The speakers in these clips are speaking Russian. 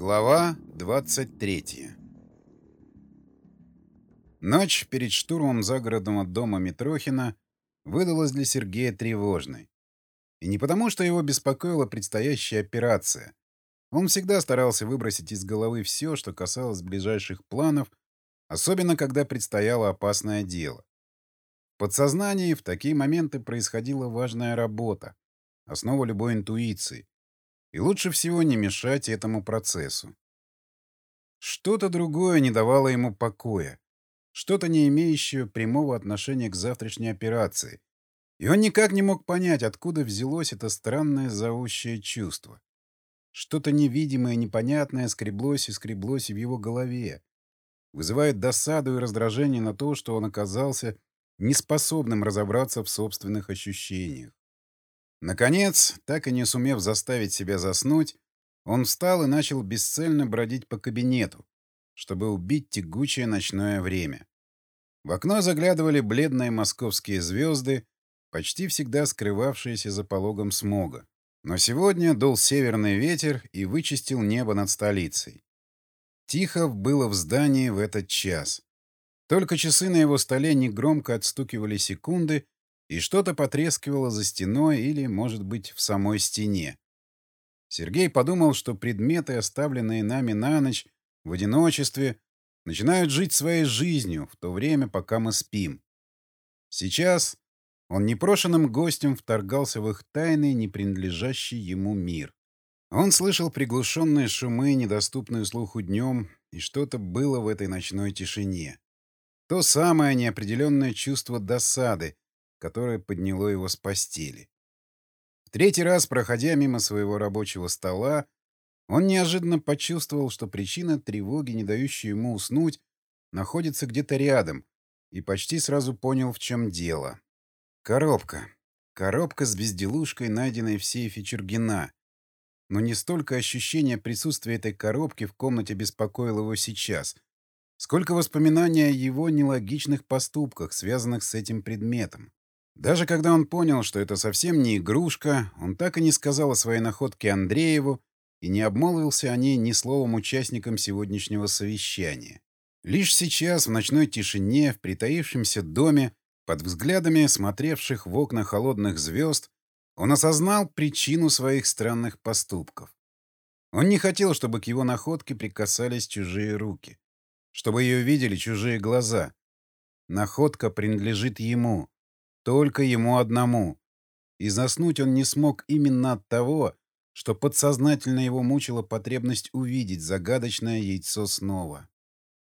Глава 23 Ночь перед штурмом загородного дома Митрохина выдалась для Сергея тревожной. И не потому, что его беспокоила предстоящая операция. Он всегда старался выбросить из головы все, что касалось ближайших планов, особенно когда предстояло опасное дело. В подсознании в такие моменты происходила важная работа, основа любой интуиции, и лучше всего не мешать этому процессу. Что-то другое не давало ему покоя. Что-то не имеющее прямого отношения к завтрашней операции. И он никак не мог понять, откуда взялось это странное зовущее чувство. Что-то невидимое, непонятное скреблось и скреблось в его голове. Вызывает досаду и раздражение на то, что он оказался неспособным разобраться в собственных ощущениях. Наконец, так и не сумев заставить себя заснуть, он встал и начал бесцельно бродить по кабинету, чтобы убить тягучее ночное время. В окно заглядывали бледные московские звезды, почти всегда скрывавшиеся за пологом смога. Но сегодня дул северный ветер и вычистил небо над столицей. Тихо было в здании в этот час. Только часы на его столе негромко отстукивали секунды, и что-то потрескивало за стеной или, может быть, в самой стене. Сергей подумал, что предметы, оставленные нами на ночь, в одиночестве, начинают жить своей жизнью в то время, пока мы спим. Сейчас он непрошенным гостем вторгался в их тайный, не принадлежащий ему мир. Он слышал приглушенные шумы, недоступные слуху днем, и что-то было в этой ночной тишине. То самое неопределенное чувство досады, которое подняло его с постели. В третий раз, проходя мимо своего рабочего стола, он неожиданно почувствовал, что причина тревоги, не дающей ему уснуть, находится где-то рядом, и почти сразу понял, в чем дело. Коробка. Коробка с безделушкой, найденной в сейфе Чергина. Но не столько ощущение присутствия этой коробки в комнате беспокоило его сейчас, сколько воспоминания о его нелогичных поступках, связанных с этим предметом. Даже когда он понял, что это совсем не игрушка, он так и не сказал о своей находке Андрееву и не обмолвился о ней ни словом участникам сегодняшнего совещания. Лишь сейчас, в ночной тишине, в притаившемся доме, под взглядами смотревших в окна холодных звезд, он осознал причину своих странных поступков. Он не хотел, чтобы к его находке прикасались чужие руки, чтобы ее видели чужие глаза. Находка принадлежит ему, только ему одному. И заснуть он не смог именно от того, что подсознательно его мучила потребность увидеть загадочное яйцо снова.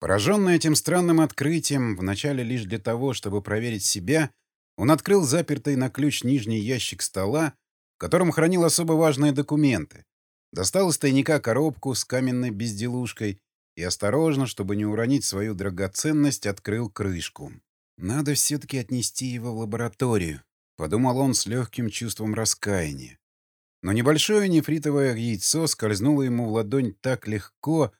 Пораженный этим странным открытием, вначале лишь для того, чтобы проверить себя, он открыл запертый на ключ нижний ящик стола, в котором хранил особо важные документы, достал из тайника коробку с каменной безделушкой и осторожно, чтобы не уронить свою драгоценность, открыл крышку. «Надо все-таки отнести его в лабораторию», — подумал он с легким чувством раскаяния. Но небольшое нефритовое яйцо скользнуло ему в ладонь так легко,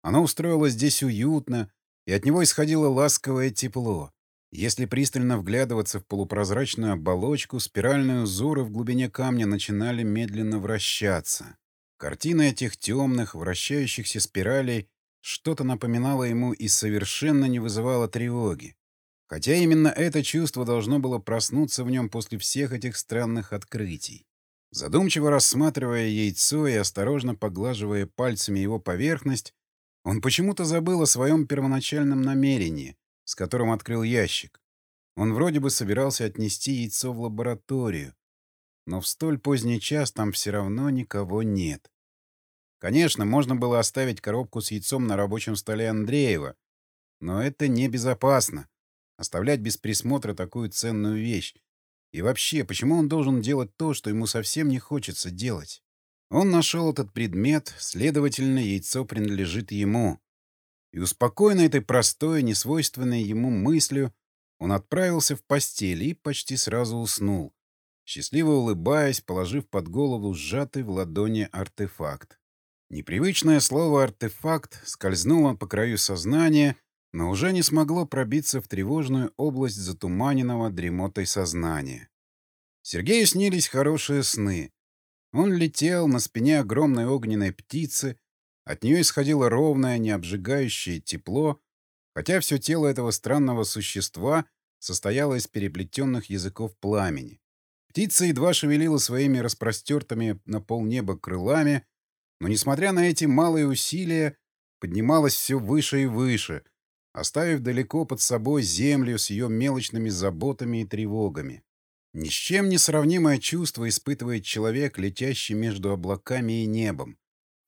оно устроилось здесь уютно, и от него исходило ласковое тепло. Если пристально вглядываться в полупрозрачную оболочку, спиральные узоры в глубине камня начинали медленно вращаться. Картина этих темных, вращающихся спиралей что-то напоминала ему и совершенно не вызывала тревоги. Хотя именно это чувство должно было проснуться в нем после всех этих странных открытий. Задумчиво рассматривая яйцо и осторожно поглаживая пальцами его поверхность, он почему-то забыл о своем первоначальном намерении, с которым открыл ящик. Он вроде бы собирался отнести яйцо в лабораторию, но в столь поздний час там все равно никого нет. Конечно, можно было оставить коробку с яйцом на рабочем столе Андреева, но это небезопасно. Оставлять без присмотра такую ценную вещь. И вообще, почему он должен делать то, что ему совсем не хочется делать? Он нашел этот предмет, следовательно, яйцо принадлежит ему. И успокоенный этой простой, несвойственной ему мыслью, он отправился в постель и почти сразу уснул, счастливо улыбаясь, положив под голову сжатый в ладони артефакт. Непривычное слово «артефакт» скользнуло по краю сознания но уже не смогло пробиться в тревожную область затуманенного дремотой сознания. Сергею снились хорошие сны. Он летел на спине огромной огненной птицы, От нее исходило ровное, необжигающее тепло, хотя все тело этого странного существа состояло из переплетенных языков пламени. Птица едва шевелила своими распростертыми на полнеба крылами, но, несмотря на эти малые усилия, поднималась все выше и выше, оставив далеко под собой землю с ее мелочными заботами и тревогами. Ни с чем не сравнимое чувство испытывает человек, летящий между облаками и небом.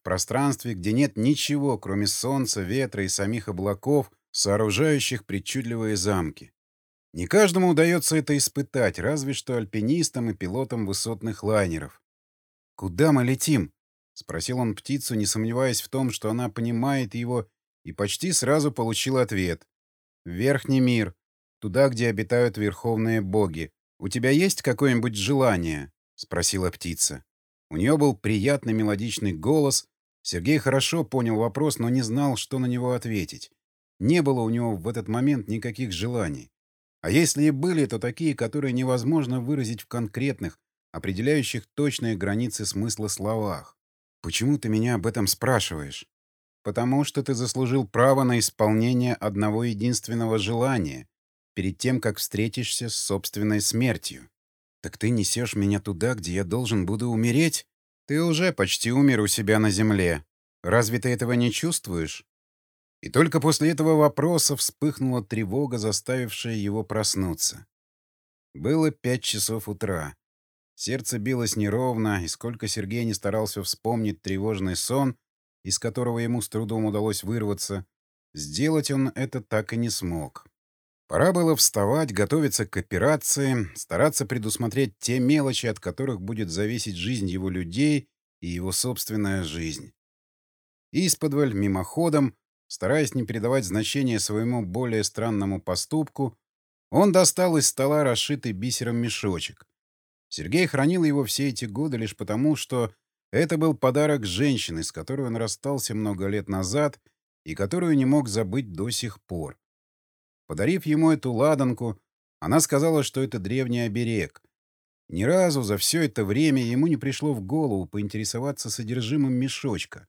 В пространстве, где нет ничего, кроме солнца, ветра и самих облаков, сооружающих причудливые замки. Не каждому удается это испытать, разве что альпинистам и пилотам высотных лайнеров. «Куда мы летим?» — спросил он птицу, не сомневаясь в том, что она понимает его, и почти сразу получил ответ. «В верхний мир, туда, где обитают верховные боги. У тебя есть какое-нибудь желание?» — спросила птица. У нее был приятный мелодичный голос, Сергей хорошо понял вопрос, но не знал, что на него ответить. Не было у него в этот момент никаких желаний. А если и были, то такие, которые невозможно выразить в конкретных, определяющих точные границы смысла словах. «Почему ты меня об этом спрашиваешь?» «Потому что ты заслужил право на исполнение одного единственного желания перед тем, как встретишься с собственной смертью. Так ты несешь меня туда, где я должен буду умереть?» Ты уже почти умер у себя на земле. Разве ты этого не чувствуешь? И только после этого вопроса вспыхнула тревога, заставившая его проснуться. Было пять часов утра. Сердце билось неровно, и сколько Сергей не старался вспомнить тревожный сон, из которого ему с трудом удалось вырваться, сделать он это так и не смог. Пора было вставать, готовиться к операции, стараться предусмотреть те мелочи, от которых будет зависеть жизнь его людей и его собственная жизнь. Исподволь, мимоходом, стараясь не придавать значения своему более странному поступку, он достал из стола расшитый бисером мешочек. Сергей хранил его все эти годы лишь потому, что это был подарок женщины, с которой он расстался много лет назад и которую не мог забыть до сих пор. Подарив ему эту ладанку, она сказала, что это древний оберег. Ни разу за все это время ему не пришло в голову поинтересоваться содержимым мешочка.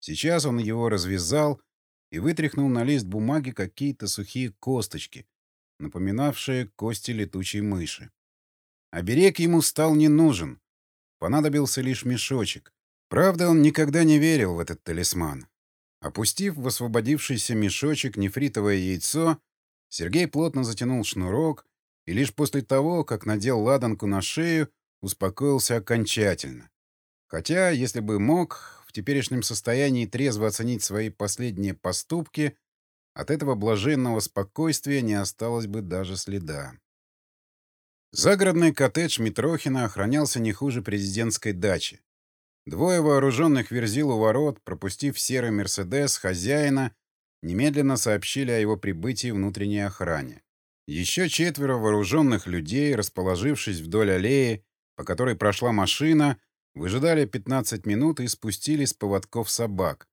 Сейчас он его развязал и вытряхнул на лист бумаги какие-то сухие косточки, напоминавшие кости летучей мыши. Оберег ему стал не нужен. Понадобился лишь мешочек. Правда, он никогда не верил в этот талисман. Опустив в освободившийся мешочек нефритовое яйцо, Сергей плотно затянул шнурок и лишь после того, как надел ладанку на шею, успокоился окончательно. Хотя, если бы мог в теперешнем состоянии трезво оценить свои последние поступки, от этого блаженного спокойствия не осталось бы даже следа. Загородный коттедж Митрохина охранялся не хуже президентской дачи. Двое вооруженных верзил у ворот, пропустив серый «Мерседес» хозяина немедленно сообщили о его прибытии внутренней охране. Еще четверо вооруженных людей, расположившись вдоль аллеи, по которой прошла машина, выжидали 15 минут и спустили с поводков собак.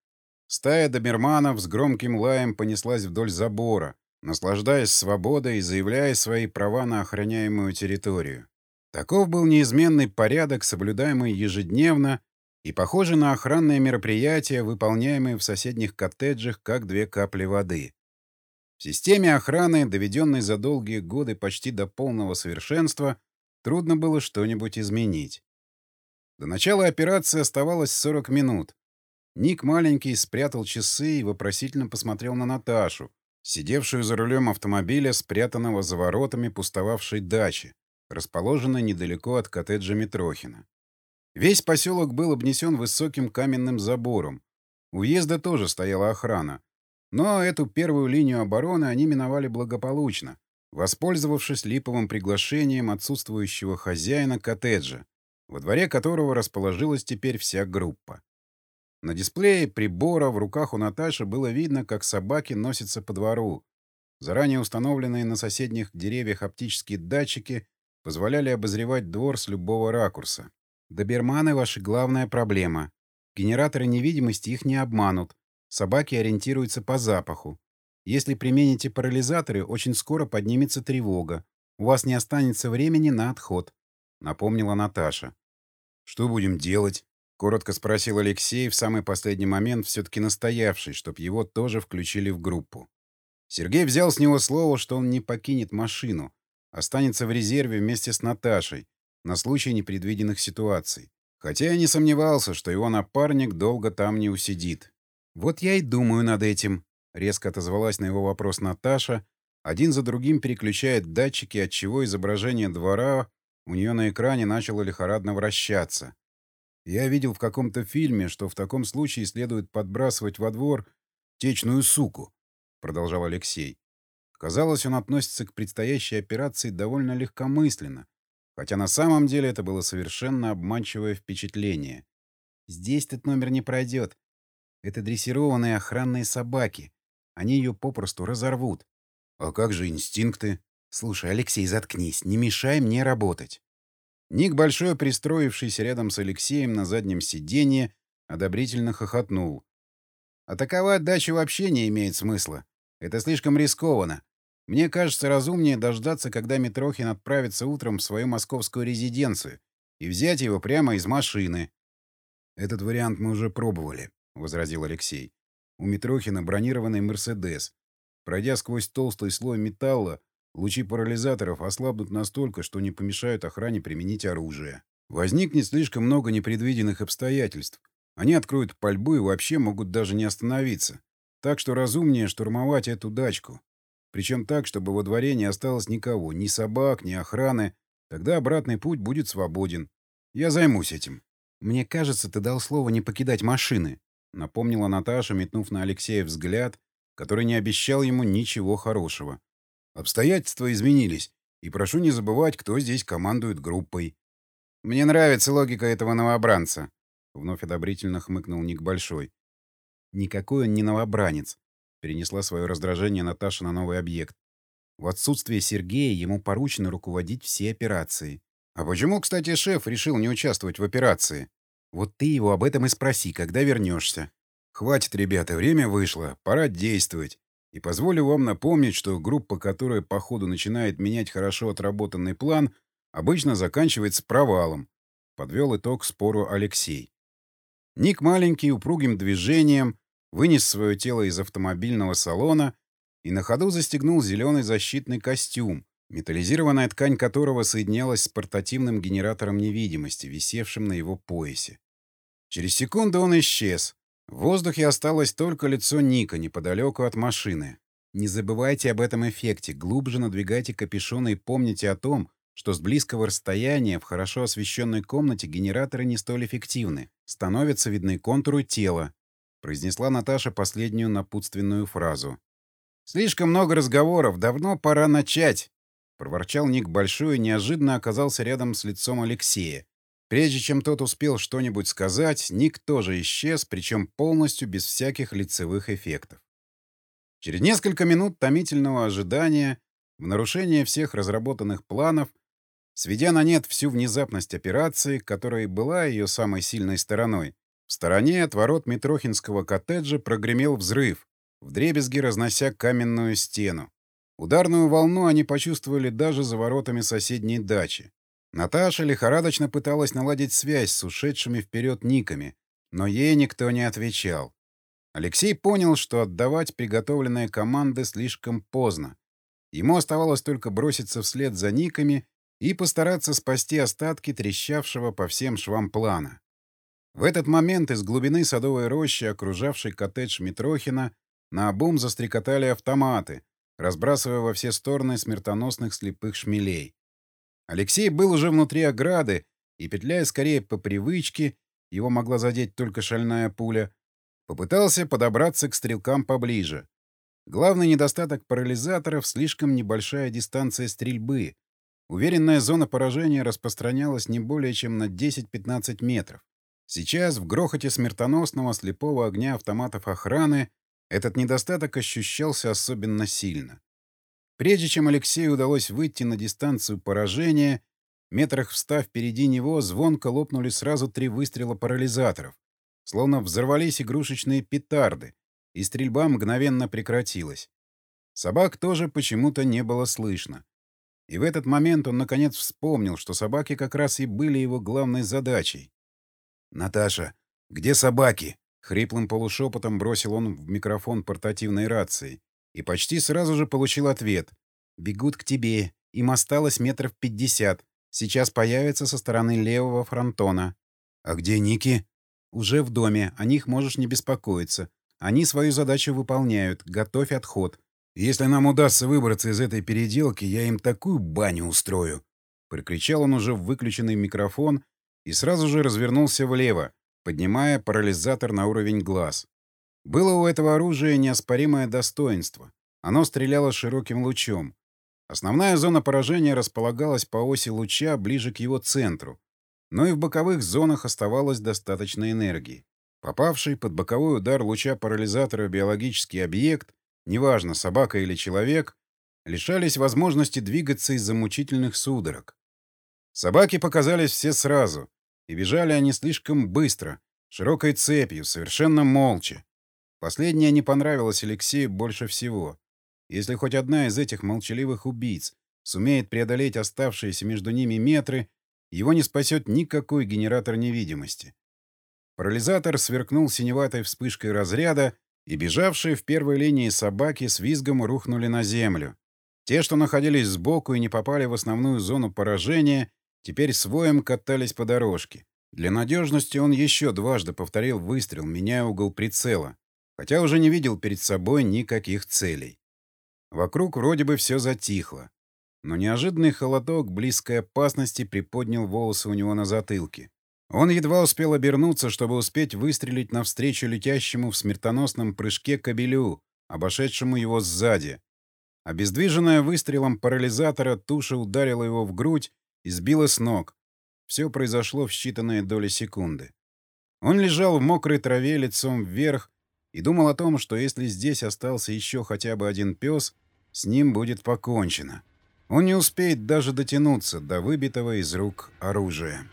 Стая доберманов с громким лаем понеслась вдоль забора, наслаждаясь свободой и заявляя свои права на охраняемую территорию. Таков был неизменный порядок, соблюдаемый ежедневно и похожи на охранные мероприятия, выполняемые в соседних коттеджах, как две капли воды. В системе охраны, доведенной за долгие годы почти до полного совершенства, трудно было что-нибудь изменить. До начала операции оставалось 40 минут. Ник маленький спрятал часы и вопросительно посмотрел на Наташу, сидевшую за рулем автомобиля, спрятанного за воротами пустовавшей дачи, расположенной недалеко от коттеджа Митрохина. Весь поселок был обнесен высоким каменным забором. У въезда тоже стояла охрана. Но эту первую линию обороны они миновали благополучно, воспользовавшись липовым приглашением отсутствующего хозяина коттеджа, во дворе которого расположилась теперь вся группа. На дисплее прибора в руках у Наташи было видно, как собаки носятся по двору. Заранее установленные на соседних деревьях оптические датчики позволяли обозревать двор с любого ракурса. Доберманы — ваша главная проблема. Генераторы невидимости их не обманут. Собаки ориентируются по запаху. Если примените парализаторы, очень скоро поднимется тревога. У вас не останется времени на отход», — напомнила Наташа. «Что будем делать?» Коротко спросил Алексей, в самый последний момент все-таки настоявший, чтоб его тоже включили в группу. Сергей взял с него слово, что он не покинет машину, останется в резерве вместе с Наташей на случай непредвиденных ситуаций. Хотя я не сомневался, что его напарник долго там не усидит. «Вот я и думаю над этим», — резко отозвалась на его вопрос Наташа, один за другим переключает датчики, отчего изображение двора у нее на экране начало лихорадно вращаться. Я видел в каком-то фильме, что в таком случае следует подбрасывать во двор течную суку, — продолжал Алексей. Казалось, он относится к предстоящей операции довольно легкомысленно, хотя на самом деле это было совершенно обманчивое впечатление. Здесь этот номер не пройдет. Это дрессированные охранные собаки. Они ее попросту разорвут. А как же инстинкты? Слушай, Алексей, заткнись, не мешай мне работать. Ник Большой, пристроившийся рядом с Алексеем на заднем сиденье, одобрительно хохотнул. Атаковать дачу вообще не имеет смысла. Это слишком рискованно. Мне кажется, разумнее дождаться, когда Митрохин отправится утром в свою московскую резиденцию и взять его прямо из машины. «Этот вариант мы уже пробовали», — возразил Алексей. «У Митрохина бронированный «Мерседес». Пройдя сквозь толстый слой металла, лучи парализаторов ослабнут настолько, что не помешают охране применить оружие. Возникнет слишком много непредвиденных обстоятельств. Они откроют пальбу и вообще могут даже не остановиться. Так что разумнее штурмовать эту дачку. Причем так, чтобы во дворе не осталось никого, ни собак, ни охраны. Тогда обратный путь будет свободен. Я займусь этим. «Мне кажется, ты дал слово не покидать машины», — напомнила Наташа, метнув на Алексея взгляд, который не обещал ему ничего хорошего. «Обстоятельства изменились, и прошу не забывать, кто здесь командует группой». «Мне нравится логика этого новобранца», — вновь одобрительно хмыкнул Ник Большой. «Никакой он не новобранец», — перенесла свое раздражение Наташа на новый объект. «В отсутствие Сергея ему поручено руководить все операции». «А почему, кстати, шеф решил не участвовать в операции?» «Вот ты его об этом и спроси, когда вернешься». «Хватит, ребята, время вышло, пора действовать. И позволю вам напомнить, что группа, которая по ходу начинает менять хорошо отработанный план, обычно заканчивается провалом», — подвел итог спору Алексей. Ник маленький, упругим движением вынес свое тело из автомобильного салона и на ходу застегнул зеленый защитный костюм, металлизированная ткань которого соединялась с портативным генератором невидимости, висевшим на его поясе. Через секунду он исчез. В воздухе осталось только лицо Ника неподалеку от машины. Не забывайте об этом эффекте, глубже надвигайте капюшон и помните о том, что с близкого расстояния в хорошо освещенной комнате генераторы не столь эффективны. Становятся видны контуры тела. Произнесла Наташа последнюю напутственную фразу. «Слишком много разговоров, давно пора начать!» Проворчал Ник Большой и неожиданно оказался рядом с лицом Алексея. Прежде чем тот успел что-нибудь сказать, Ник тоже исчез, причем полностью без всяких лицевых эффектов. Через несколько минут томительного ожидания, в нарушение всех разработанных планов, Сведя на нет всю внезапность операции, которая была ее самой сильной стороной, в стороне от ворот Митрохинского коттеджа прогремел взрыв, вдребезги разнося каменную стену. Ударную волну они почувствовали даже за воротами соседней дачи. Наташа лихорадочно пыталась наладить связь с ушедшими вперед никами, но ей никто не отвечал. Алексей понял, что отдавать приготовленные команды слишком поздно. Ему оставалось только броситься вслед за никами и постараться спасти остатки трещавшего по всем швам плана. В этот момент из глубины садовой рощи, окружавшей коттедж Митрохина, на обум застрекотали автоматы, разбрасывая во все стороны смертоносных слепых шмелей. Алексей был уже внутри ограды, и, петляя скорее по привычке, его могла задеть только шальная пуля, попытался подобраться к стрелкам поближе. Главный недостаток парализаторов — слишком небольшая дистанция стрельбы, Уверенная зона поражения распространялась не более чем на 10-15 метров. Сейчас, в грохоте смертоносного слепого огня автоматов охраны, этот недостаток ощущался особенно сильно. Прежде чем Алексею удалось выйти на дистанцию поражения, метрах встав впереди него, звонко лопнули сразу три выстрела парализаторов, словно взорвались игрушечные петарды, и стрельба мгновенно прекратилась. Собак тоже почему-то не было слышно. И в этот момент он наконец вспомнил, что собаки как раз и были его главной задачей. «Наташа, где собаки?» Хриплым полушепотом бросил он в микрофон портативной рации и почти сразу же получил ответ. «Бегут к тебе. Им осталось метров пятьдесят. Сейчас появятся со стороны левого фронтона». «А где Ники?» «Уже в доме. О них можешь не беспокоиться. Они свою задачу выполняют. Готовь отход. Если нам удастся выбраться из этой переделки, я им такую баню устрою!» Прикричал он уже в выключенный микрофон и сразу же развернулся влево, поднимая парализатор на уровень глаз. Было у этого оружия неоспоримое достоинство. Оно стреляло широким лучом. Основная зона поражения располагалась по оси луча ближе к его центру, но и в боковых зонах оставалось достаточно энергии. Попавший под боковой удар луча парализатора биологический объект, неважно, собака или человек, лишались возможности двигаться из-за мучительных судорог. Собаки показались все сразу, и бежали они слишком быстро, широкой цепью, совершенно молча. Последнее не понравилось Алексею больше всего. Если хоть одна из этих молчаливых убийц сумеет преодолеть оставшиеся между ними метры, его не спасет никакой генератор невидимости. Парализатор сверкнул синеватой вспышкой разряда, и бежавшие в первой линии собаки с визгом рухнули на землю. Те, что находились сбоку и не попали в основную зону поражения, теперь своем катались по дорожке. Для надежности он еще дважды повторил выстрел, меняя угол прицела, хотя уже не видел перед собой никаких целей. Вокруг вроде бы все затихло, но неожиданный холодок близкой опасности приподнял волосы у него на затылке. Он едва успел обернуться, чтобы успеть выстрелить навстречу летящему в смертоносном прыжке кабелю, обошедшему его сзади. Обездвиженная выстрелом парализатора, туша ударила его в грудь и сбила с ног. Все произошло в считанные доли секунды. Он лежал в мокрой траве лицом вверх и думал о том, что если здесь остался еще хотя бы один пес, с ним будет покончено. Он не успеет даже дотянуться до выбитого из рук оружия.